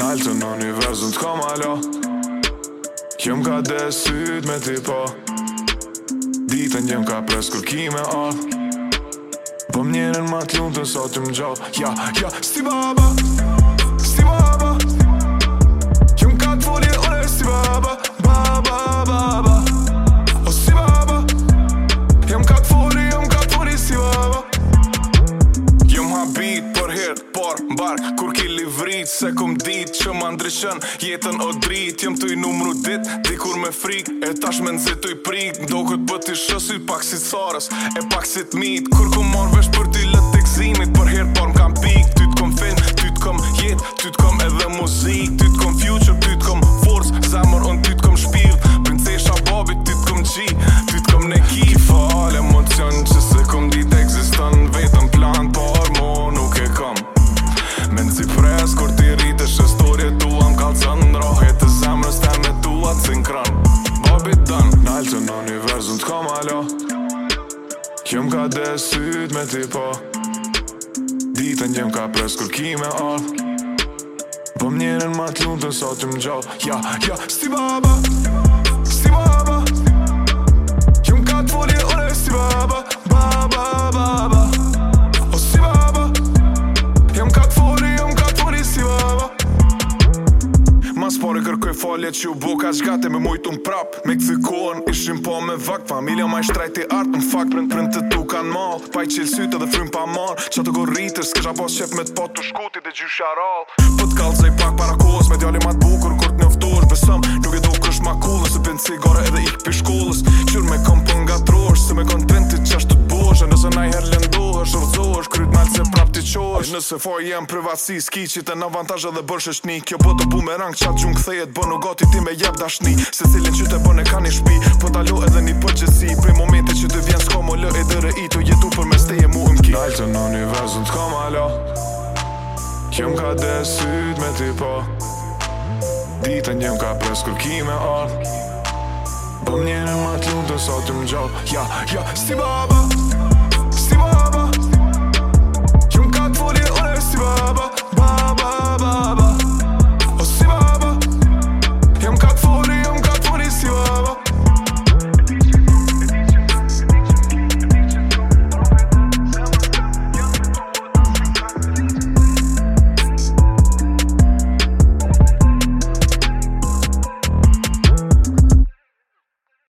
Nalë të në universën t'ka ma lo Kjo m'ka desyt me ti po Ditën jem ka pres kur ki me Po m'njenën ma t'lunë të sotim m'gjoh Ja, ja, sti baba Sti baba bar, bar Kur ki livrit, se kum dit Që ma ndryshën, jetën o drit Jem të i numru dit, dikur me frik E tash me nëzit të i prik Ndo këtë bëti shësit, pak si sarës E pak si të mit Kur ku mor vesh për t'i lët të këzimit Për herë par më kam pik Ty t'kom fin, ty t'kom jet Ty t'kom edhe muzik Ty Jëm ka desyt me ti po Ditën jëm ka pres kur ki me ardh Pëm njerën ma t'lundën sa t'im gjall Ja, ja, sti baba Sti baba falje që u bo ka zgate me mujtë më prap Me këthy kohën ishim po me vakt Familia ma i shtrajt i artë në fakt Prën prën të tu kanë Pa i qilë sytë edhe frym pa marë Qa të gorritër s'kësha pas qep me t'po të shkuti dhe gjysha rall Po t'kallë zaj pak para kohës Me djali ma t'bukur kur t'njoftosh Besëm nuk e do kësht ma kullës Se cigare edhe ik pi shkullës Qyr me kom për po nga trosh Se me kon të rinë të qashtu t'bosh Nëse her është rëzohësh Kryt malë se prap t'i qohësh Nëse for jam privatsi Ski në avantazh dhe bërsh shni Kjo bëtë bumerang qatë gjumë këthejet Bënë u gati ti me jap dashni Se cilin që të bënë ka një shpi Po t'alo edhe një përqesi pri momente që të vjen s'ka më lë E dërë i të jetu për me steje mu më ki Dajtë në univerzën t'ka më alo Kjo m'ka desyt me ti po ditën njëm ka pres kur ki me ardh Bëm të më gjallë Ja, ja, sti baba